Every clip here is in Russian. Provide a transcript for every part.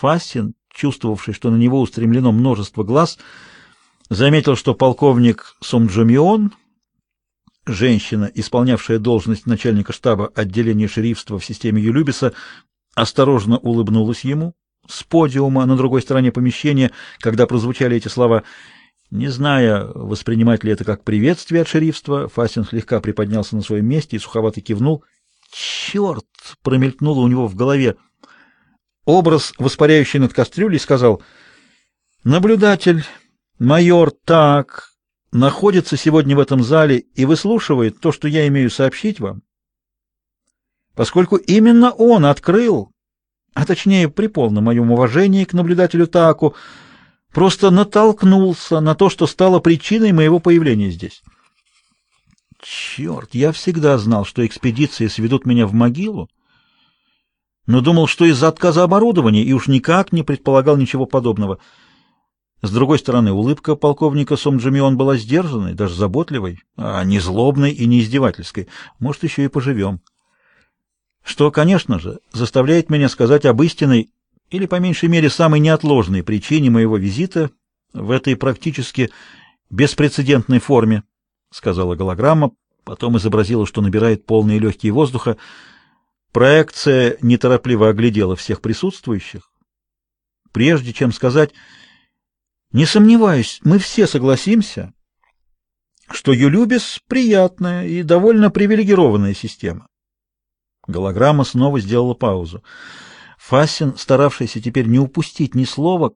Фастин, чувствовавший, что на него устремлено множество глаз, заметил, что полковник Сомджомион, женщина, исполнявшая должность начальника штаба отделения шерифства в системе Юлюбиса, осторожно улыбнулась ему с подиума на другой стороне помещения, когда прозвучали эти слова. Не зная, воспринимать ли это как приветствие от шерифства, Фастин слегка приподнялся на своем месте и суховато кивнул. «Черт!» — промелькнуло у него в голове. Образ, воспаряющий над кастрюлей, сказал, «Наблюдатель, майор Так, находится сегодня в этом зале и выслушивает то, что я имею сообщить вам, поскольку именно он открыл, а точнее при полном моем уважении к наблюдателю Таку, просто натолкнулся на то, что стало причиной моего появления здесь. Черт, я всегда знал, что экспедиции сведут меня в могилу, но думал, что из-за отказа оборудования, и уж никак не предполагал ничего подобного. С другой стороны, улыбка полковника Сомджимион была сдержанной, даже заботливой, а не злобной и не издевательской. Может, еще и поживем. Что, конечно же, заставляет меня сказать об истинной или, по меньшей мере, самой неотложной причине моего визита в этой практически беспрецедентной форме, — сказала голограмма, потом изобразила, что набирает полные легкие воздуха. Проекция неторопливо оглядела всех присутствующих. Прежде чем сказать, не сомневаюсь, мы все согласимся, что Юлюбис — приятная и довольно привилегированная система. Голограмма снова сделала паузу. Фасин, старавшийся теперь не упустить ни слова,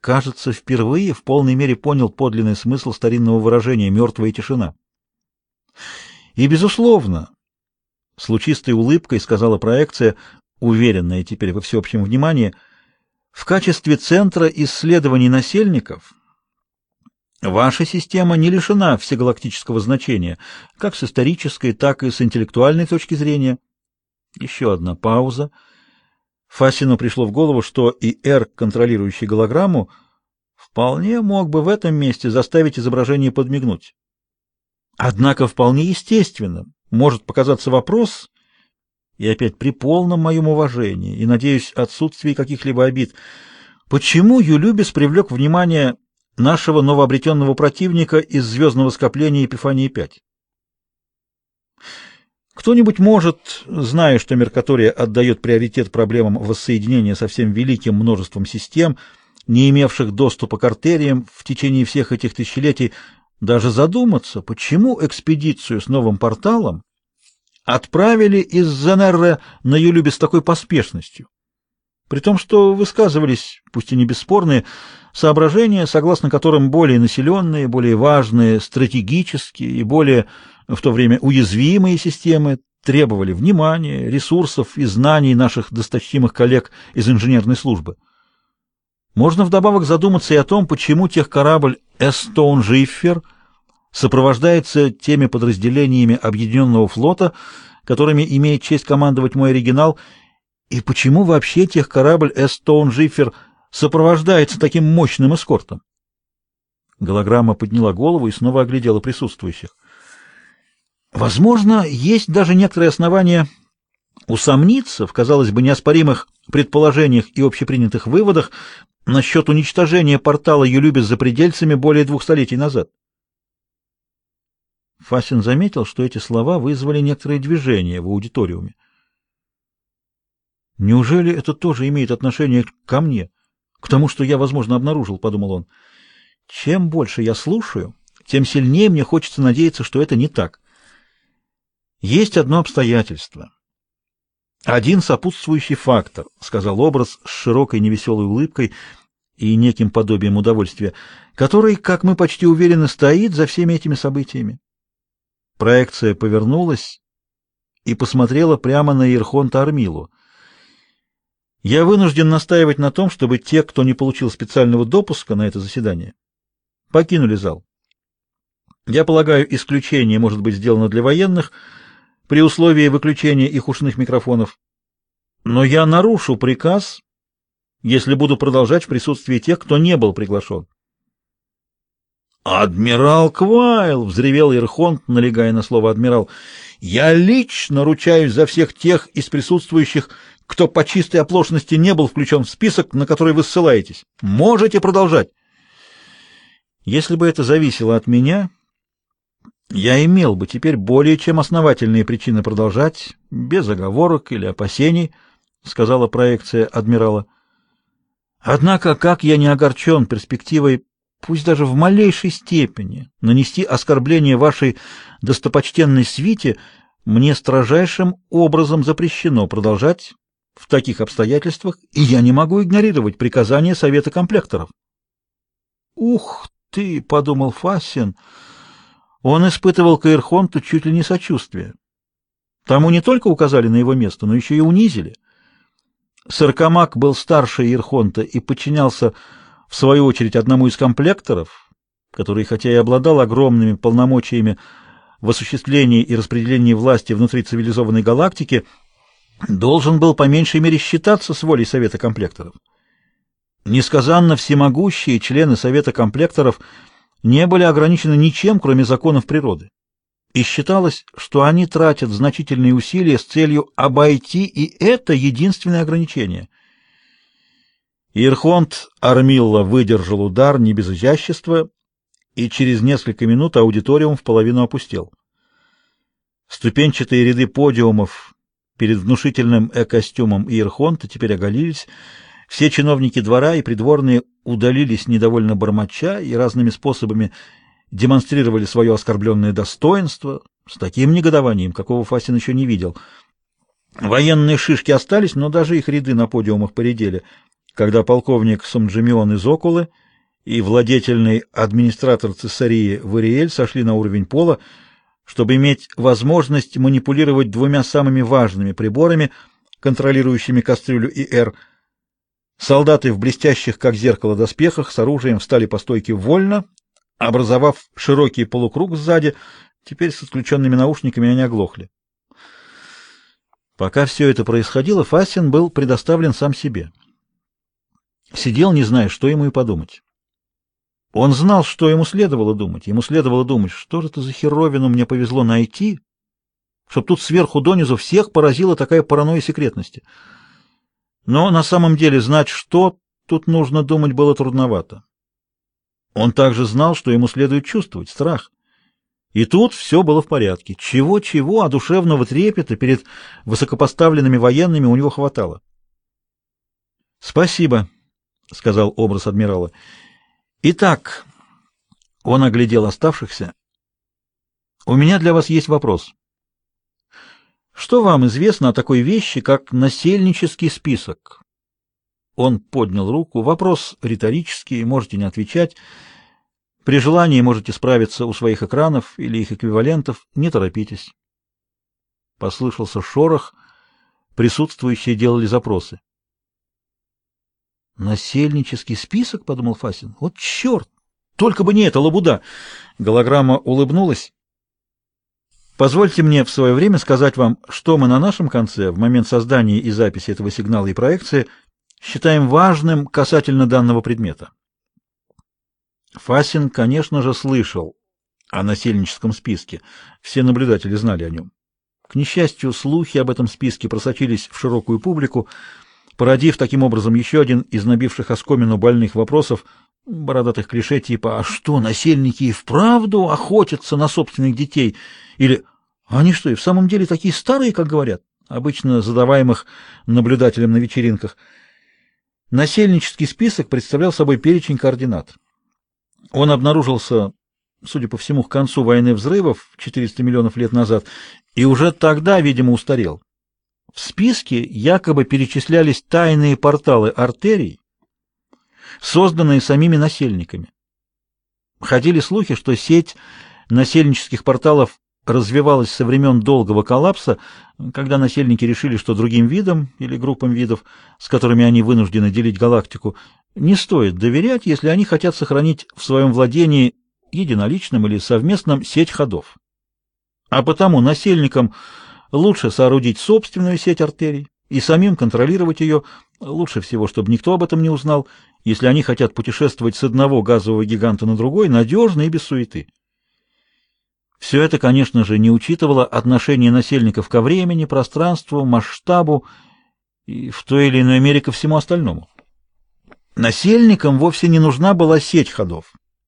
кажется, впервые в полной мере понял подлинный смысл старинного выражения «мертвая тишина». И, безусловно, с лучистой улыбкой сказала проекция, уверенная теперь во всеобщем внимании, в качестве центра исследований насельников ваша система не лишена всегалактического значения, как с исторической, так и с интеллектуальной точки зрения. Еще одна пауза — Фасину пришло в голову, что и Р, контролирующий голограмму, вполне мог бы в этом месте заставить изображение подмигнуть. Однако вполне естественным может показаться вопрос, и опять при полном моем уважении и, надеюсь, отсутствии каких-либо обид, почему Юлюбис привлек внимание нашего новообретенного противника из звездного скопления Епифании-5? Кто-нибудь может, зная, что Меркатория отдает приоритет проблемам воссоединения со всем великим множеством систем, не имевших доступа к артериям в течение всех этих тысячелетий, даже задуматься, почему экспедицию с новым порталом отправили из Зенерре на Юлюбе с такой поспешностью? При том, что высказывались, пусть и не бесспорные, соображения, согласно которым более населенные, более важные, стратегические и более в то время уязвимые системы требовали внимания, ресурсов и знаний наших досточтимых коллег из инженерной службы. Можно вдобавок задуматься и о том, почему техкорабль «Эстоун Жиффер» сопровождается теми подразделениями Объединенного флота, которыми имеет честь командовать мой оригинал, и почему вообще техкорабль «Эстоун Жиффер» сопровождается таким мощным эскортом. Голограмма подняла голову и снова оглядела присутствующих. Возможно, есть даже некоторые основания усомниться в, казалось бы, неоспоримых предположениях и общепринятых выводах насчет уничтожения портала Юлюбис за предельцами более двух столетий назад. Фасин заметил, что эти слова вызвали некоторые движения в аудиториуме. «Неужели это тоже имеет отношение ко мне, к тому, что я, возможно, обнаружил?» — подумал он. «Чем больше я слушаю, тем сильнее мне хочется надеяться, что это не так». Есть одно обстоятельство. Один сопутствующий фактор, сказал образ с широкой невеселой улыбкой и неким подобием удовольствия, который, как мы почти уверены, стоит за всеми этими событиями. Проекция повернулась и посмотрела прямо на Ирхонта Армилу. Я вынужден настаивать на том, чтобы те, кто не получил специального допуска на это заседание, покинули зал. Я полагаю, исключение может быть сделано для военных — при условии выключения их ушных микрофонов. Но я нарушу приказ, если буду продолжать в присутствии тех, кто не был приглашен. «Адмирал Квайл!» — взревел Ирхонт, налегая на слово «адмирал». «Я лично ручаюсь за всех тех из присутствующих, кто по чистой оплошности не был включен в список, на который вы ссылаетесь. Можете продолжать. Если бы это зависело от меня, я имел бы теперь более чем основательные причины продолжать, без оговорок или опасений, сказала проекция адмирала. Однако, как я не огорчен перспективой, пусть даже в малейшей степени, нанести оскорбление вашей достопочтенной свите, мне строжайшим образом запрещено продолжать в таких обстоятельствах, и я не могу игнорировать приказания Совета комплекторов. «Ух ты!» — подумал Фасин. Он испытывал к Эрхонту чуть ли не сочувствие. Тому не только указали на его место, но еще и унизили. Саркомак был старше Ирхонта и подчинялся, в свою очередь, одному из комплекторов, который, хотя и обладал огромными полномочиями в осуществлении и распределении власти внутри цивилизованной галактики, должен был по меньшей мере считаться с волей Совета комплекторов. Несказанно всемогущие члены Совета комплекторов не были ограничены ничем, кроме законов природы. И считалось, что они тратят значительные усилия с целью обойти и это единственное ограничение. Ирхонт Армилла выдержал удар не без изящества, и через несколько минут аудиториум в половину опустел. Ступенчатые ряды подиумов перед внушительным э-костюмом Ирхонта теперь оголились, все чиновники двора и придворные удалились недовольно бормоча и разными способами демонстрировали свое оскорбленное достоинство с таким негодованием, какого Фасин еще не видел. Военные шишки остались, но даже их ряды на подиумах поредели, когда полковник Сомджимион из Окулы и владетельный администратор цесарии Вариэль сошли на уровень пола, чтобы иметь возможность манипулировать двумя самыми важными приборами, контролирующими кастрюлю и эр – Солдаты в блестящих, как зеркало, доспехах с оружием встали по стойке вольно, образовав широкий полукруг сзади. Теперь с отключенными наушниками они оглохли. Пока все это происходило, Фасин был предоставлен сам себе. Сидел, не зная, что ему и подумать. Он знал, что ему следовало думать. Ему следовало думать, что же это за херовину мне повезло найти, чтоб тут сверху донизу всех поразила такая паранойя секретности. Но на самом деле знать, что тут нужно думать, было трудновато. Он также знал, что ему следует чувствовать страх. И тут все было в порядке. Чего-чего, а душевного трепета перед высокопоставленными военными у него хватало. «Спасибо», — сказал образ адмирала. «Итак», — он оглядел оставшихся, — «у меня для вас есть вопрос». Что вам известно о такой вещи, как насельнический список? Он поднял руку. Вопрос риторический, можете не отвечать. При желании можете справиться у своих экранов или их эквивалентов. Не торопитесь. Послышался шорох. Присутствующие делали запросы. «Насельнический список?» — подумал Фасин. «Вот черт! Только бы не это, лабуда!» Голограмма улыбнулась. Позвольте мне в свое время сказать вам, что мы на нашем конце, в момент создания и записи этого сигнала и проекции, считаем важным касательно данного предмета. Фасин, конечно же, слышал о насельническом списке. Все наблюдатели знали о нем. К несчастью, слухи об этом списке просочились в широкую публику, породив таким образом еще один из набивших оскомину больных вопросов, бородатых клише типа «А что, насельники и вправду охотятся на собственных детей?» Или они что, и в самом деле такие старые, как говорят, обычно задаваемых наблюдателям на вечеринках? Насельнический список представлял собой перечень координат. Он обнаружился, судя по всему, к концу войны взрывов 400 миллионов лет назад, и уже тогда, видимо, устарел. В списке якобы перечислялись тайные порталы артерий, созданные самими насельниками. Ходили слухи, что сеть насельнических порталов развивалась со времен долгого коллапса, когда насельники решили, что другим видам или группам видов, с которыми они вынуждены делить галактику, не стоит доверять, если они хотят сохранить в своем владении единоличным или совместном сеть ходов. А потому насельникам лучше соорудить собственную сеть артерий и самим контролировать ее, лучше всего, чтобы никто об этом не узнал, если они хотят путешествовать с одного газового гиганта на другой надежно и без суеты. Все это, конечно же, не учитывало отношение насельников ко времени, пространству, масштабу и в той или иной мере ко всему остальному. Насельникам вовсе не нужна была сеть ходов.